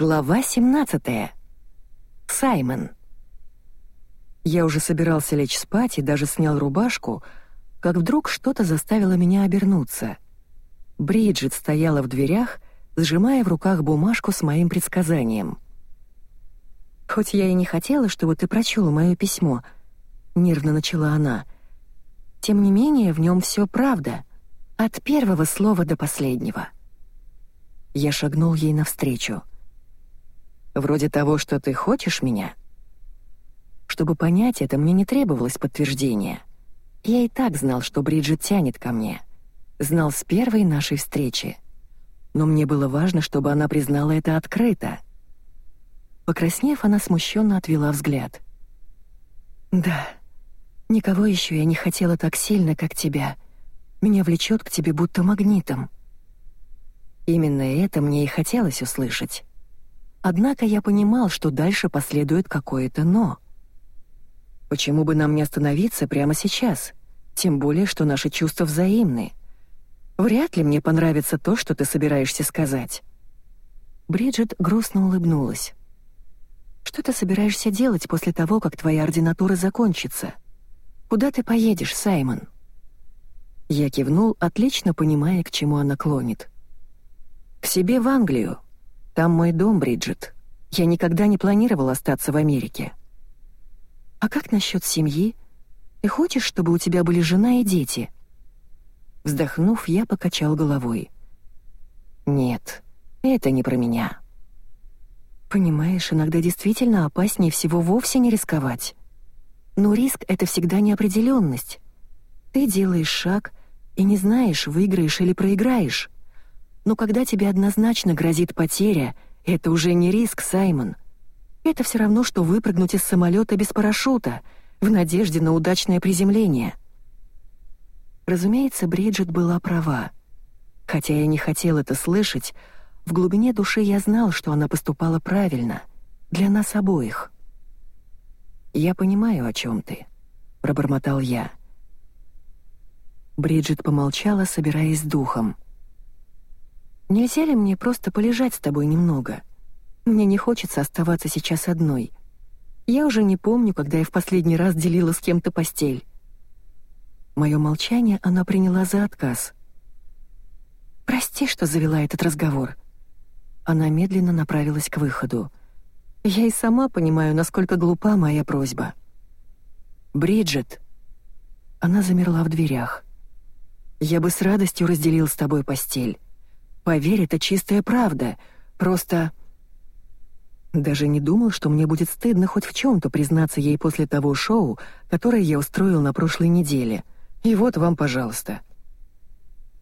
Глава 17. Саймон. Я уже собирался лечь спать и даже снял рубашку, как вдруг что-то заставило меня обернуться. Бриджит стояла в дверях, сжимая в руках бумажку с моим предсказанием. «Хоть я и не хотела, чтобы ты прочел моё письмо», — нервно начала она, — «тем не менее в нём всё правда, от первого слова до последнего». Я шагнул ей навстречу. Вроде того, что ты хочешь меня. Чтобы понять это, мне не требовалось подтверждения. Я и так знал, что Бриджит тянет ко мне. Знал с первой нашей встречи. Но мне было важно, чтобы она признала это открыто. Покраснев, она смущенно отвела взгляд. «Да, никого еще я не хотела так сильно, как тебя. Меня влечет к тебе будто магнитом». Именно это мне и хотелось услышать. Однако я понимал, что дальше последует какое-то «но». Почему бы нам не остановиться прямо сейчас? Тем более, что наши чувства взаимны. Вряд ли мне понравится то, что ты собираешься сказать. Бриджит грустно улыбнулась. Что ты собираешься делать после того, как твоя ординатура закончится? Куда ты поедешь, Саймон? Я кивнул, отлично понимая, к чему она клонит. К себе в Англию. Там мой дом, Бриджит. Я никогда не планировал остаться в Америке. А как насчет семьи? Ты хочешь, чтобы у тебя были жена и дети? Вздохнув, я покачал головой. Нет, это не про меня. Понимаешь, иногда действительно опаснее всего вовсе не рисковать. Но риск — это всегда неопределенность. Ты делаешь шаг и не знаешь, выиграешь или проиграешь. Но когда тебе однозначно грозит потеря, это уже не риск, Саймон. Это все равно, что выпрыгнуть из самолета без парашюта, в надежде на удачное приземление. Разумеется, Бриджит была права. Хотя я не хотел это слышать, в глубине души я знал, что она поступала правильно, для нас обоих. «Я понимаю, о чем ты», — пробормотал я. Бриджит помолчала, собираясь с духом — Нельзя ли мне просто полежать с тобой немного? Мне не хочется оставаться сейчас одной. Я уже не помню, когда я в последний раз делила с кем-то постель. Моё молчание она приняла за отказ. «Прости, что завела этот разговор». Она медленно направилась к выходу. Я и сама понимаю, насколько глупа моя просьба. «Бриджит!» Она замерла в дверях. «Я бы с радостью разделил с тобой постель. Поверь, это чистая правда. Просто... Даже не думал, что мне будет стыдно хоть в чем-то признаться ей после того шоу, которое я устроил на прошлой неделе. И вот вам, пожалуйста.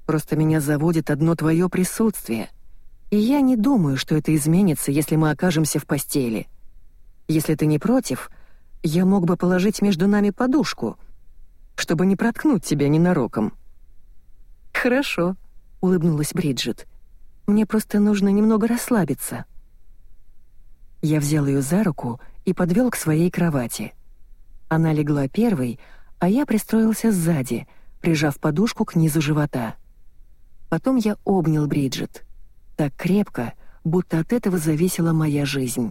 Просто меня заводит одно твое присутствие. И я не думаю, что это изменится, если мы окажемся в постели. Если ты не против, я мог бы положить между нами подушку, чтобы не проткнуть тебя ненароком. Хорошо, — улыбнулась Бриджит. «Мне просто нужно немного расслабиться». Я взял ее за руку и подвел к своей кровати. Она легла первой, а я пристроился сзади, прижав подушку к низу живота. Потом я обнял Бриджит. Так крепко, будто от этого зависела моя жизнь.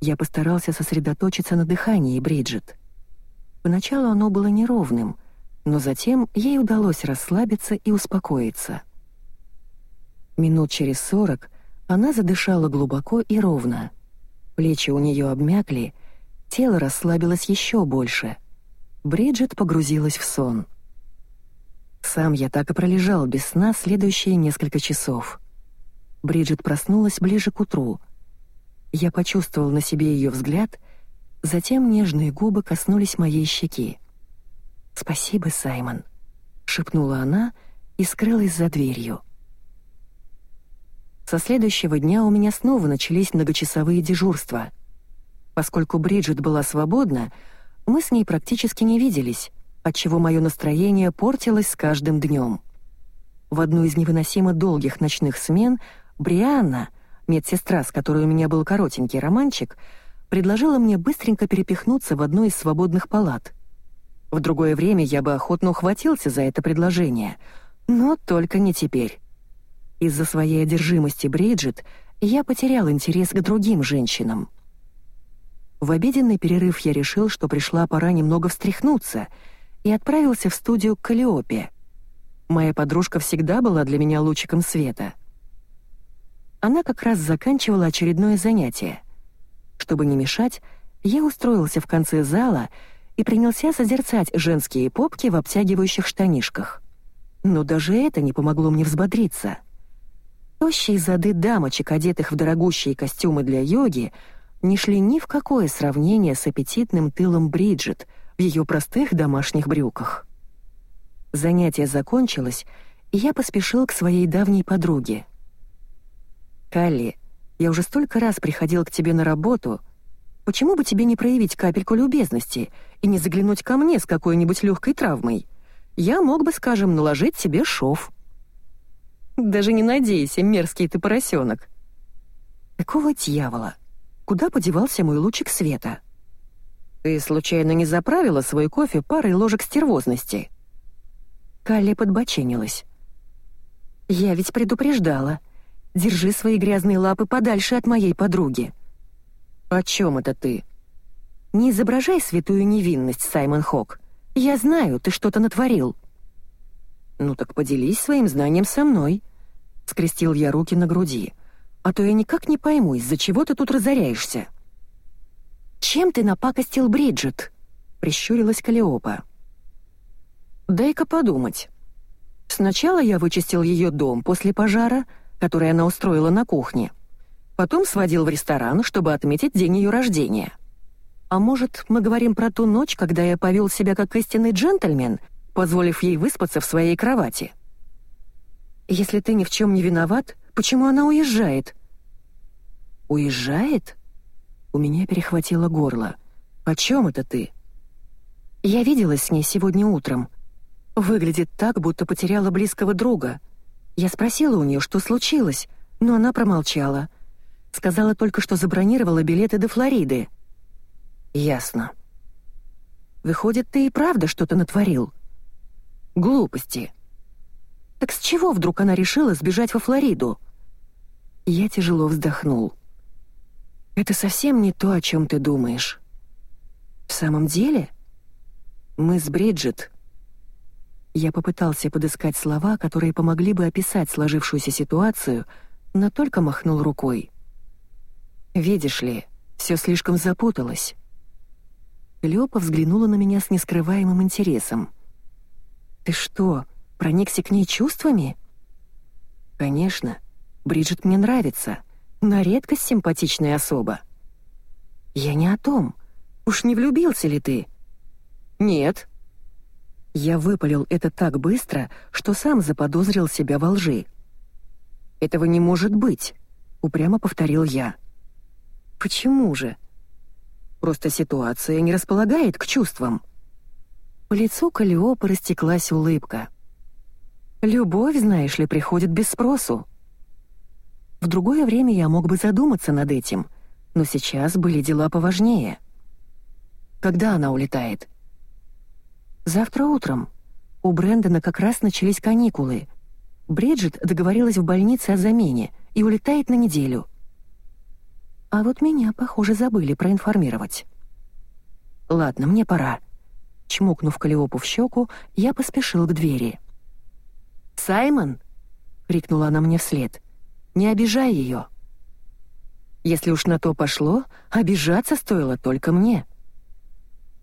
Я постарался сосредоточиться на дыхании Бриджит. Поначалу оно было неровным — но затем ей удалось расслабиться и успокоиться. Минут через сорок она задышала глубоко и ровно. Плечи у нее обмякли, тело расслабилось еще больше. Бриджит погрузилась в сон. Сам я так и пролежал без сна следующие несколько часов. Бриджит проснулась ближе к утру. Я почувствовал на себе ее взгляд, затем нежные губы коснулись моей щеки. «Спасибо, Саймон», — шепнула она и скрылась за дверью. Со следующего дня у меня снова начались многочасовые дежурства. Поскольку Бриджит была свободна, мы с ней практически не виделись, отчего мое настроение портилось с каждым днем. В одну из невыносимо долгих ночных смен Брианна, медсестра, с которой у меня был коротенький романчик, предложила мне быстренько перепихнуться в одну из свободных палат — в другое время я бы охотно ухватился за это предложение, но только не теперь. Из-за своей одержимости Бриджит я потерял интерес к другим женщинам. В обеденный перерыв я решил, что пришла пора немного встряхнуться, и отправился в студию к Калиопе. Моя подружка всегда была для меня лучиком света. Она как раз заканчивала очередное занятие. Чтобы не мешать, я устроился в конце зала и принялся созерцать женские попки в обтягивающих штанишках. Но даже это не помогло мне взбодриться. Тощие зады дамочек, одетых в дорогущие костюмы для йоги, не шли ни в какое сравнение с аппетитным тылом Бриджит в ее простых домашних брюках. Занятие закончилось, и я поспешил к своей давней подруге. «Калли, я уже столько раз приходил к тебе на работу. Почему бы тебе не проявить капельку любезности и не заглянуть ко мне с какой-нибудь легкой травмой? Я мог бы, скажем, наложить себе шов». «Даже не надейся, мерзкий ты поросенок». «Какого дьявола?» Куда подевался мой лучик света? Ты случайно не заправила свой кофе парой ложек стервозности? Калли подбоченилась. Я ведь предупреждала. Держи свои грязные лапы подальше от моей подруги. О чем это ты? Не изображай святую невинность, Саймон Хок. Я знаю, ты что-то натворил. Ну так поделись своим знанием со мной. Скрестил я руки на груди а то я никак не пойму, из-за чего ты тут разоряешься». «Чем ты напакостил Бриджит?» — прищурилась Калиопа. «Дай-ка подумать. Сначала я вычистил ее дом после пожара, который она устроила на кухне. Потом сводил в ресторан, чтобы отметить день ее рождения. А может, мы говорим про ту ночь, когда я повел себя как истинный джентльмен, позволив ей выспаться в своей кровати? Если ты ни в чем не виноват, Почему она уезжает?» «Уезжает?» У меня перехватило горло. «О чем это ты?» «Я виделась с ней сегодня утром. Выглядит так, будто потеряла близкого друга. Я спросила у нее, что случилось, но она промолчала. Сказала только, что забронировала билеты до Флориды». «Ясно». «Выходит, ты и правда что-то натворил?» «Глупости». «Так с чего вдруг она решила сбежать во Флориду?» Я тяжело вздохнул. «Это совсем не то, о чем ты думаешь». «В самом деле?» «Мы с Бриджит...» Я попытался подыскать слова, которые помогли бы описать сложившуюся ситуацию, но только махнул рукой. «Видишь ли, все слишком запуталось». Лёпа взглянула на меня с нескрываемым интересом. «Ты что, проникся к ней чувствами?» «Конечно. Бриджит мне нравится. На редкость симпатичная особа». «Я не о том. Уж не влюбился ли ты?» «Нет». Я выпалил это так быстро, что сам заподозрил себя во лжи. «Этого не может быть», — упрямо повторил я. «Почему же?» «Просто ситуация не располагает к чувствам». По лицу Калиопы растеклась улыбка. «Любовь, знаешь ли, приходит без спросу. В другое время я мог бы задуматься над этим, но сейчас были дела поважнее. Когда она улетает? Завтра утром. У Брэндона как раз начались каникулы. Бриджит договорилась в больнице о замене и улетает на неделю. А вот меня, похоже, забыли проинформировать. Ладно, мне пора. Чмокнув Калиопу в щеку, я поспешил к двери. «Саймон!» — крикнула она мне вслед. Не обижай ее. Если уж на то пошло, обижаться стоило только мне.